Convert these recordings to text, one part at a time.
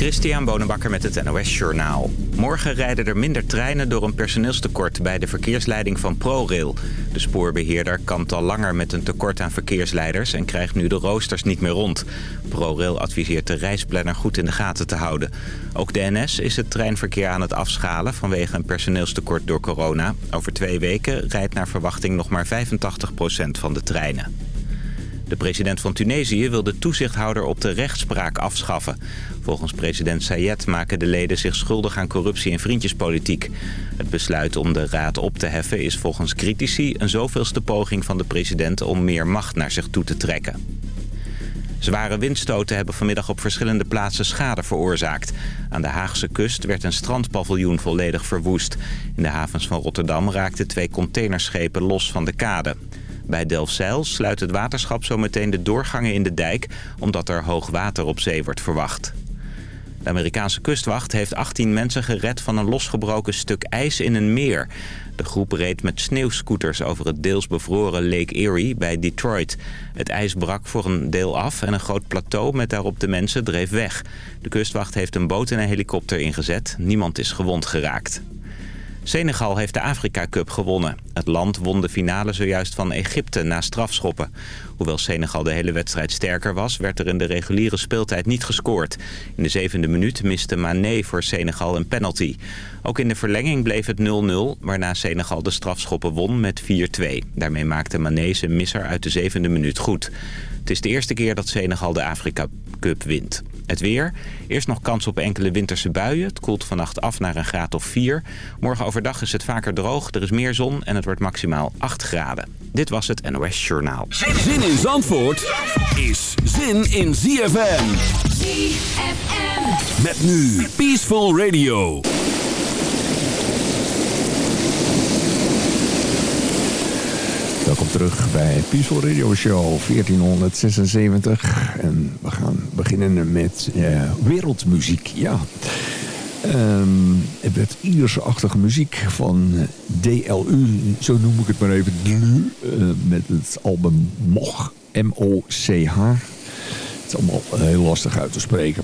Christian Bonenbakker met het NOS Journaal. Morgen rijden er minder treinen door een personeelstekort bij de verkeersleiding van ProRail. De spoorbeheerder kampt al langer met een tekort aan verkeersleiders... en krijgt nu de roosters niet meer rond. ProRail adviseert de reisplanner goed in de gaten te houden. Ook de NS is het treinverkeer aan het afschalen vanwege een personeelstekort door corona. Over twee weken rijdt naar verwachting nog maar 85% van de treinen. De president van Tunesië wil de toezichthouder op de rechtspraak afschaffen. Volgens president Sayed maken de leden zich schuldig aan corruptie en vriendjespolitiek. Het besluit om de raad op te heffen is volgens critici een zoveelste poging van de president om meer macht naar zich toe te trekken. Zware windstoten hebben vanmiddag op verschillende plaatsen schade veroorzaakt. Aan de Haagse kust werd een strandpaviljoen volledig verwoest. In de havens van Rotterdam raakten twee containerschepen los van de kade. Bij Delfzijl sluit het waterschap zometeen de doorgangen in de dijk... omdat er hoog water op zee wordt verwacht. De Amerikaanse kustwacht heeft 18 mensen gered van een losgebroken stuk ijs in een meer. De groep reed met sneeuwscooters over het deels bevroren Lake Erie bij Detroit. Het ijs brak voor een deel af en een groot plateau met daarop de mensen dreef weg. De kustwacht heeft een boot en een helikopter ingezet. Niemand is gewond geraakt. Senegal heeft de Afrika Cup gewonnen. Het land won de finale zojuist van Egypte na strafschoppen. Hoewel Senegal de hele wedstrijd sterker was... werd er in de reguliere speeltijd niet gescoord. In de zevende minuut miste Mané voor Senegal een penalty. Ook in de verlenging bleef het 0-0... waarna Senegal de strafschoppen won met 4-2. Daarmee maakte Mané zijn misser uit de zevende minuut goed. Het is de eerste keer dat Senegal de Afrika Cup wint. Het weer. Eerst nog kans op enkele winterse buien. Het koelt vannacht af naar een graad of 4. Morgen overdag is het vaker droog, er is meer zon en het wordt maximaal 8 graden. Dit was het NOS Journaal. Zin in Zandvoort is zin in ZFM. ZFM. Met nu Peaceful Radio. Welkom terug bij Peaceful Radio Show 1476. En we gaan beginnen met eh, wereldmuziek. Ja. Ehm, het werd Iersachtige muziek van DLU, zo noem ik het maar even, DLU, eh, met het album MOCH, M-O-C-H. Het is allemaal heel lastig uit te spreken.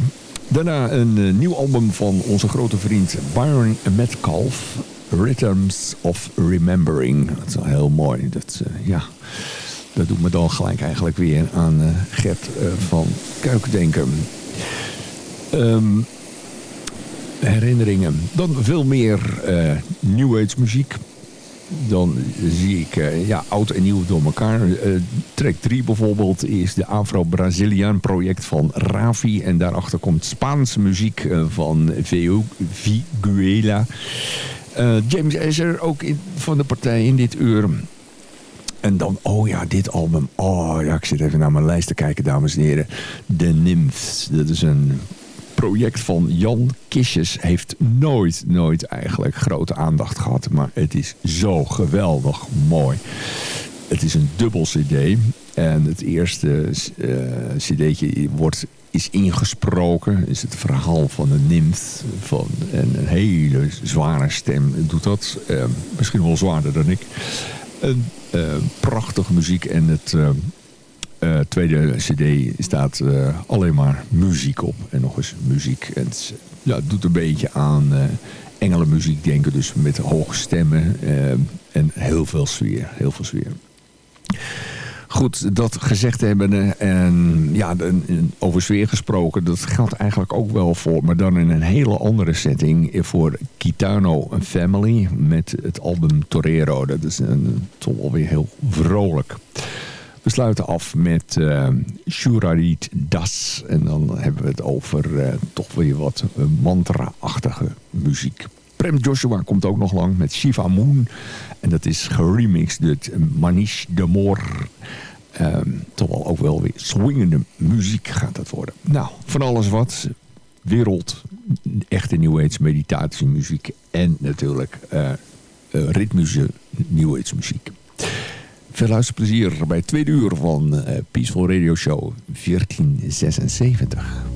Daarna een eh, nieuw album van onze grote vriend Byron Metcalf, Rhythms of Remembering. Dat is wel heel mooi. Dat, uh, ja, dat doet me dan gelijk eigenlijk weer aan uh, Gert uh, van Kuik denken. Um, herinneringen. Dan veel meer New Age muziek. Dan zie ik ja, oud en nieuw door elkaar. track 3 bijvoorbeeld is de Afro-Braziliaan project van Ravi. En daarachter komt Spaanse muziek van Viguela. Uh, James Asher ook in, van de partij in dit uur. En dan, oh ja, dit album. Oh ja, ik zit even naar mijn lijst te kijken, dames en heren. The Nymphs. Dat is een project van Jan Kisjes. Heeft nooit, nooit eigenlijk grote aandacht gehad. Maar het is zo geweldig mooi. Het is een dubbel cd. En het eerste uh, cd'tje wordt is ingesproken. Is het verhaal van een nymf. Van, en een hele zware stem doet dat. Uh, misschien wel zwaarder dan ik. Een uh, prachtige muziek. En het uh, tweede cd staat alleen maar muziek op. En nog eens muziek. En het, ja, doet een beetje aan engelenmuziek denken. Dus met hoge stemmen. en heel veel sfeer. Heel veel sfeer. Goed, dat gezegd hebben en ja, over sfeer gesproken, dat geldt eigenlijk ook wel voor, maar dan in een hele andere setting, voor Kitano Family met het album Torero. Dat is een, toch wel weer heel vrolijk. We sluiten af met uh, Shurarit Das. En dan hebben we het over toch weer wat mantra-achtige muziek. Prem Joshua komt ook nog lang met Shiva Moon. En dat is geremixed door Manish de Moor. Um, toch wel ook wel weer swingende muziek gaat dat worden. Nou, van alles wat. Wereld, echte New Age meditatiemuziek. En natuurlijk uh, uh, ritmische New Age muziek. Veel luisterplezier bij het tweede uur van uh, Peaceful Radio Show 1476.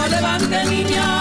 lo levante niña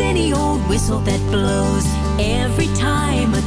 any old whistle that blows. Every time a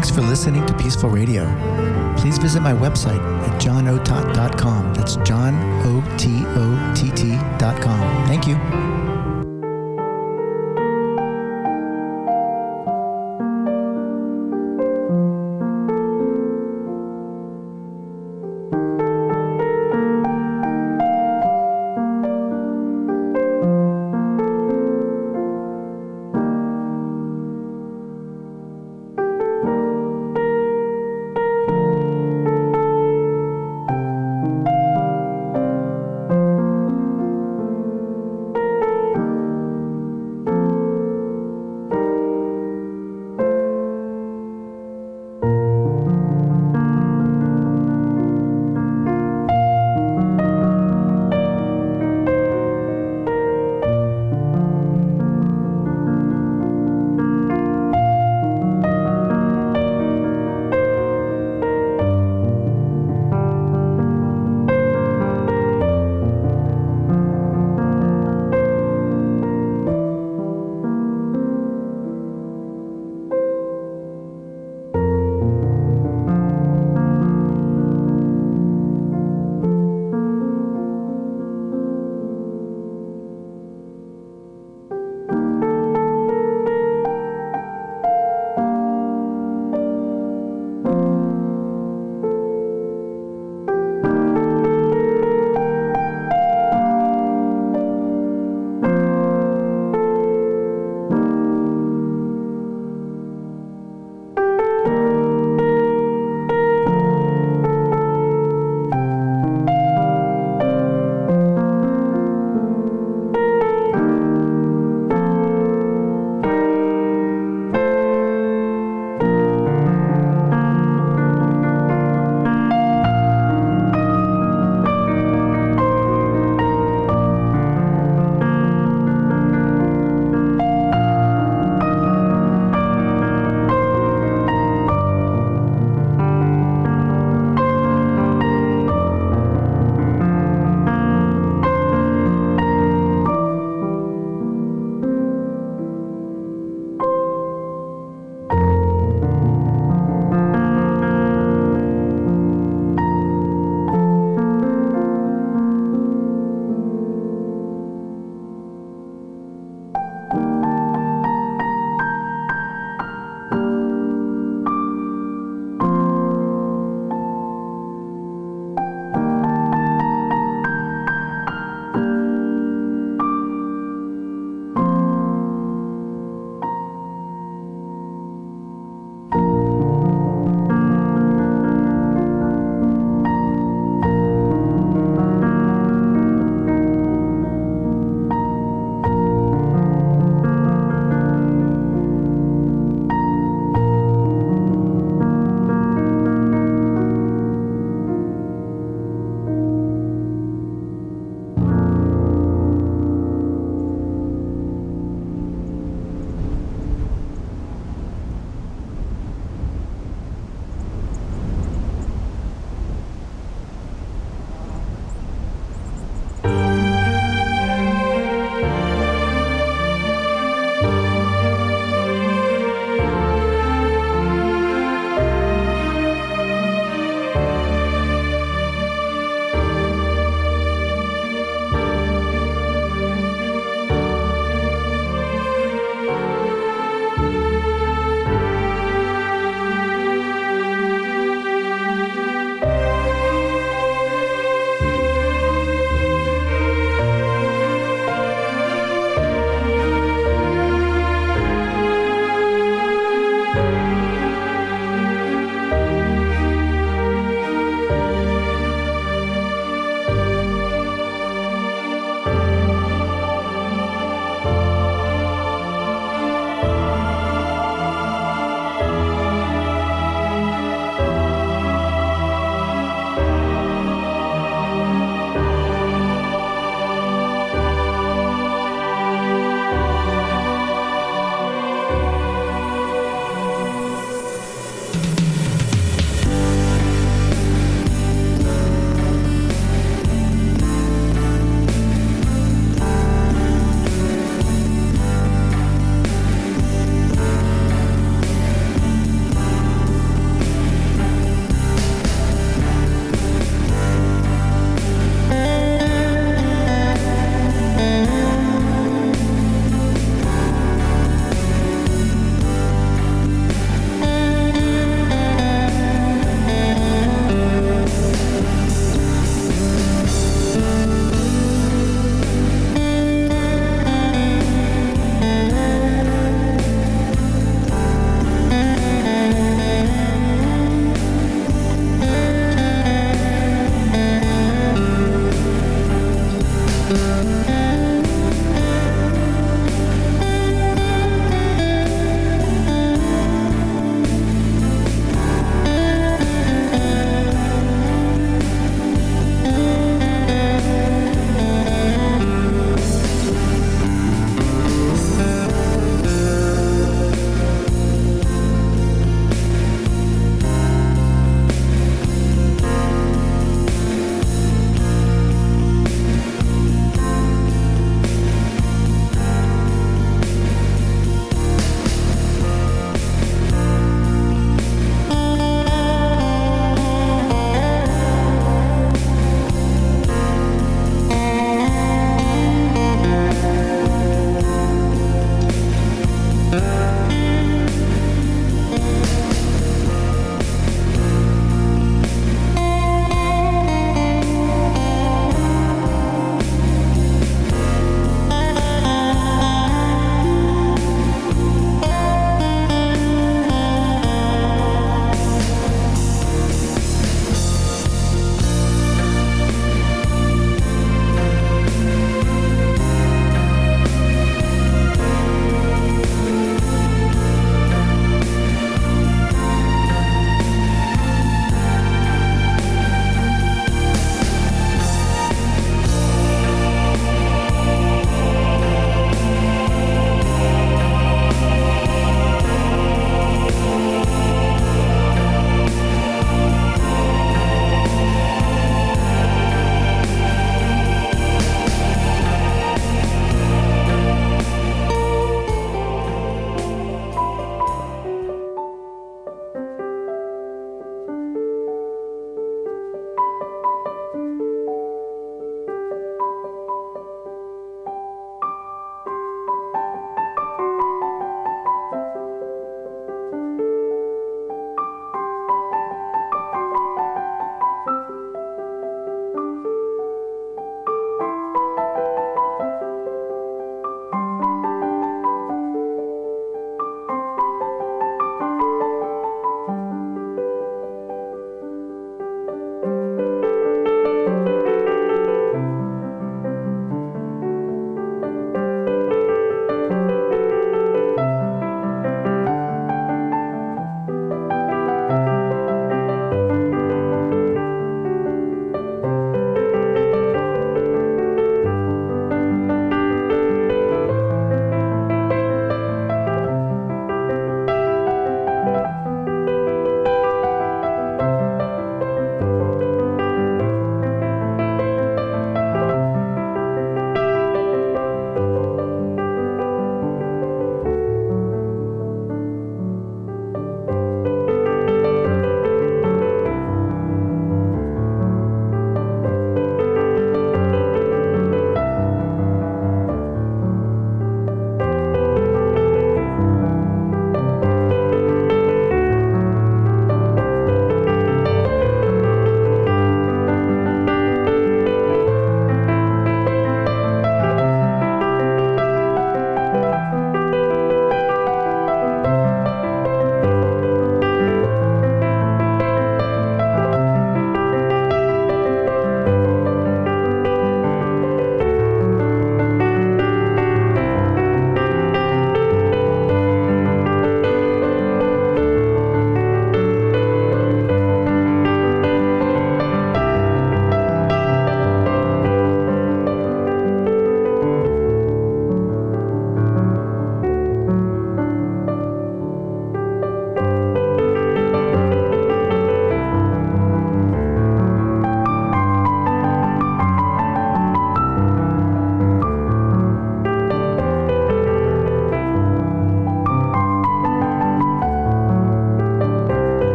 Thanks for listening to Peaceful Radio. Please visit my website at johnotot.com. That's John O T O T T.com. Thank you.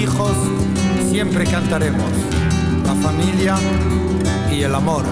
hijos, siempre cantaremos la familia y el amor.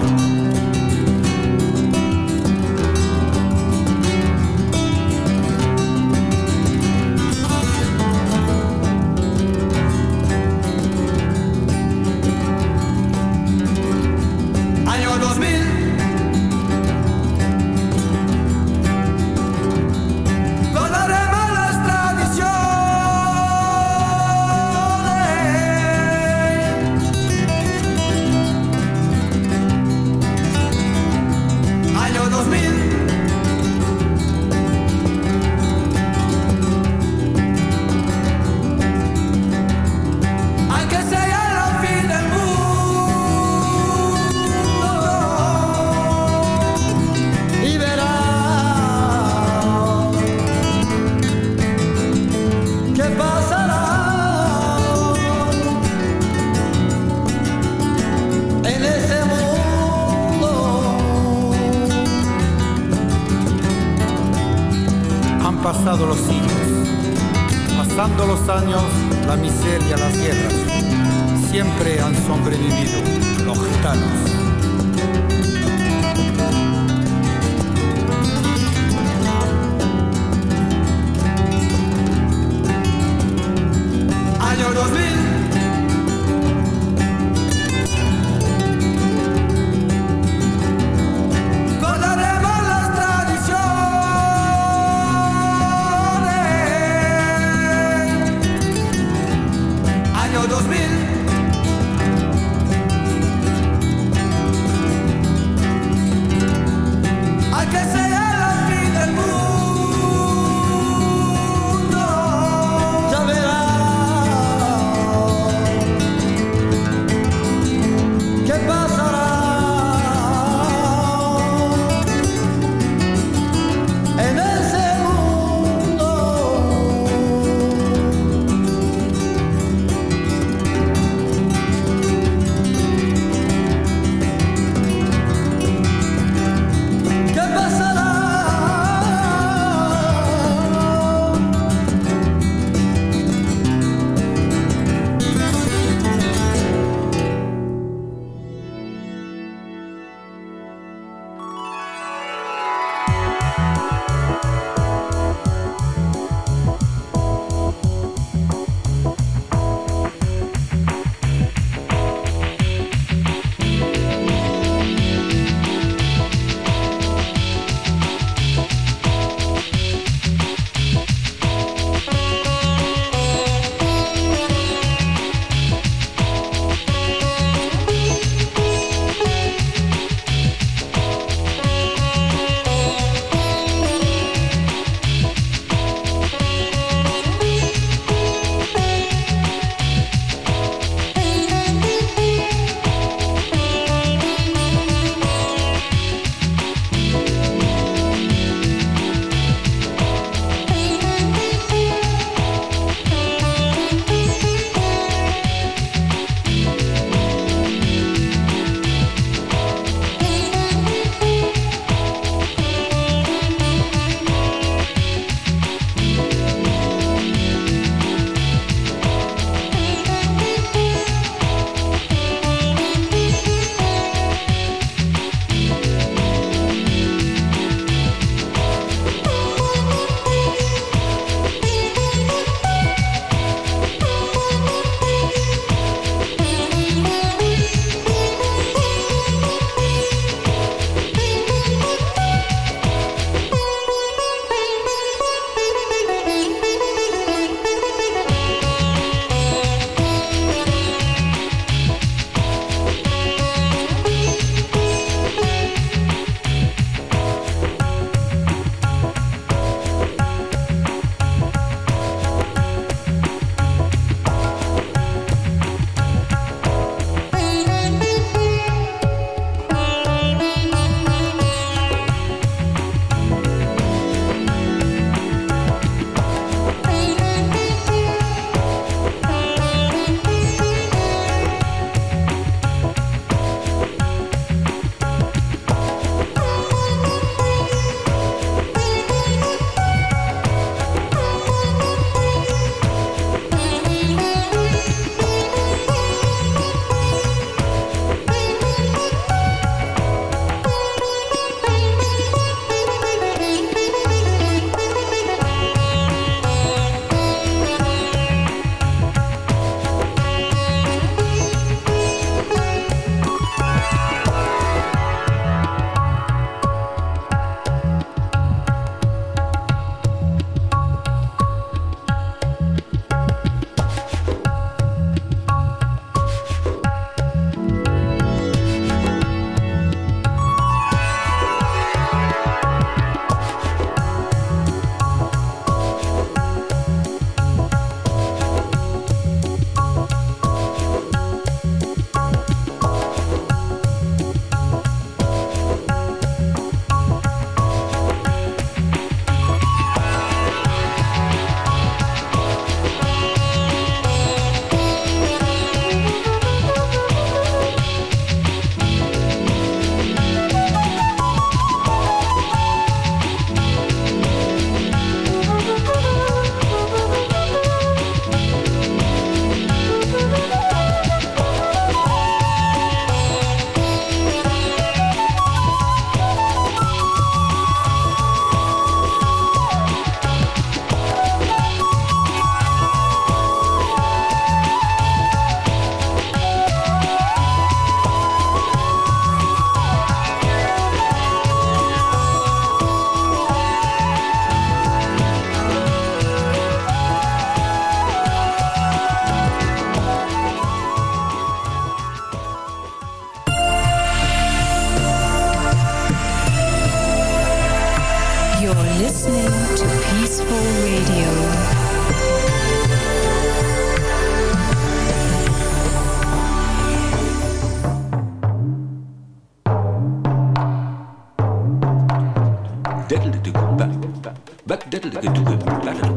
Bak diddelijke doeke, bak diddelijke.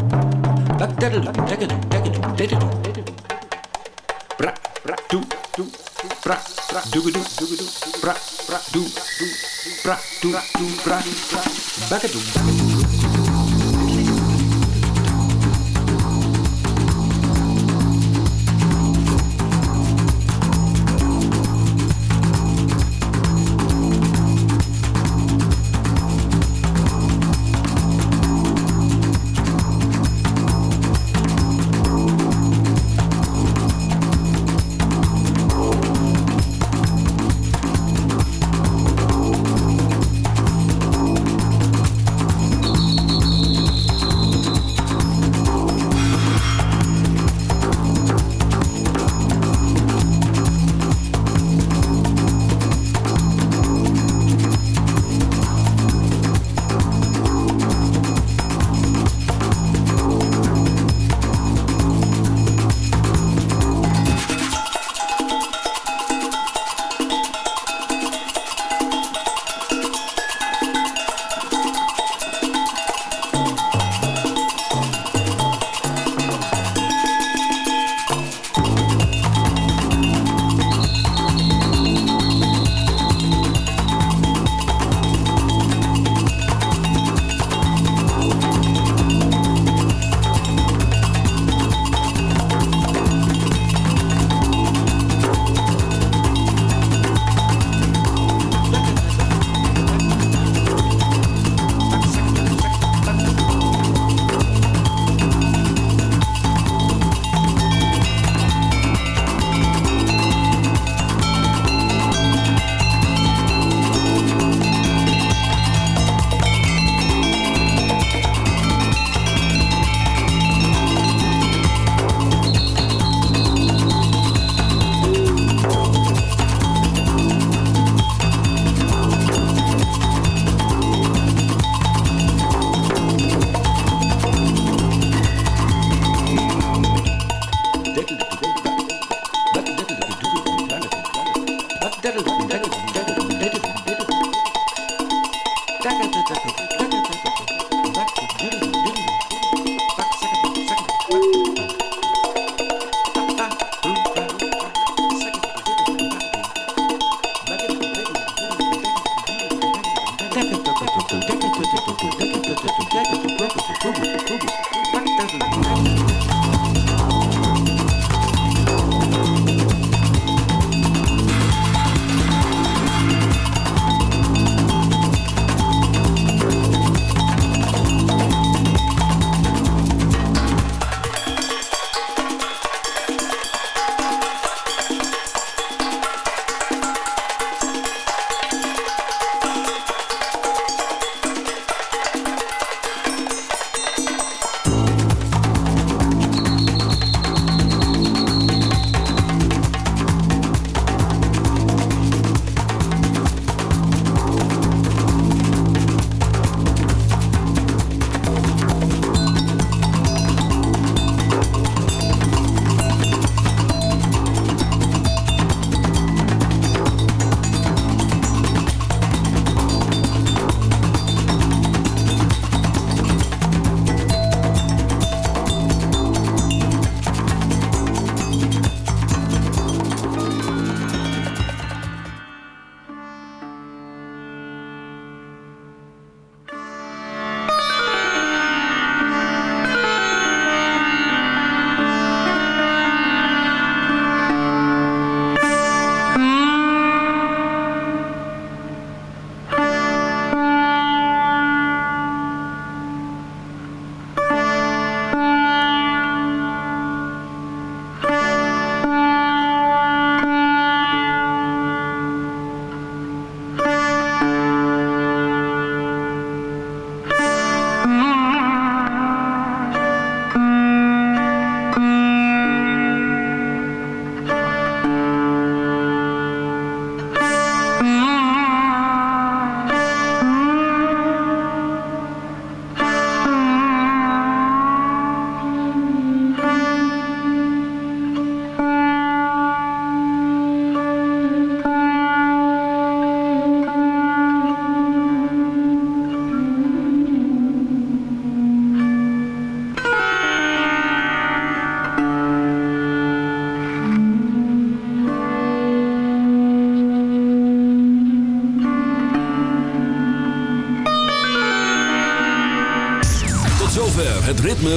Bak bra dekke doe, dekke doe, doe. Bra, bra, doe, doe. Pra, pra, doe. Pra, pra. Pra, pra, pra.